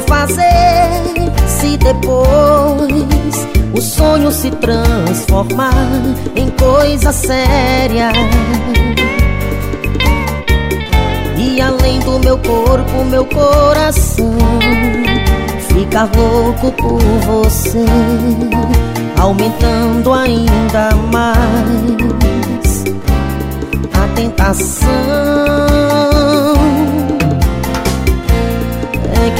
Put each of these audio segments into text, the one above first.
fazer se depois o sonho se transformar em coisa séria? E além do meu corpo, meu coração fica louco por você, aumentando ainda mais a tentação.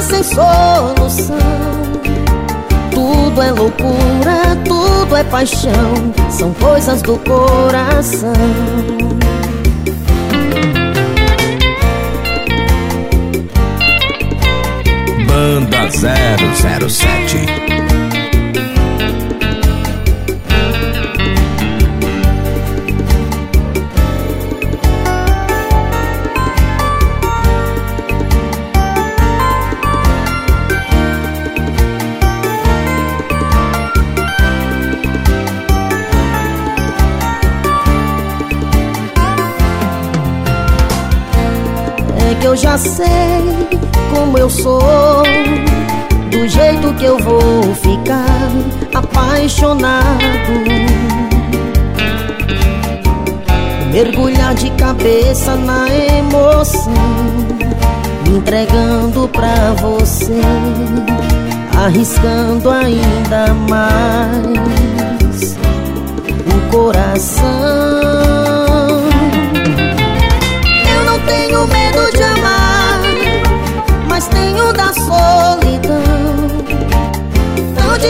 Sem solução. Tudo é loucura, tudo é paixão São coisas do coração. Banda 007 eu já sei como eu sou Do jeito que eu vou ficar apaixonado. Mergulhar de cabeça na emoção entregando pra você Arriscando ainda mais. O coração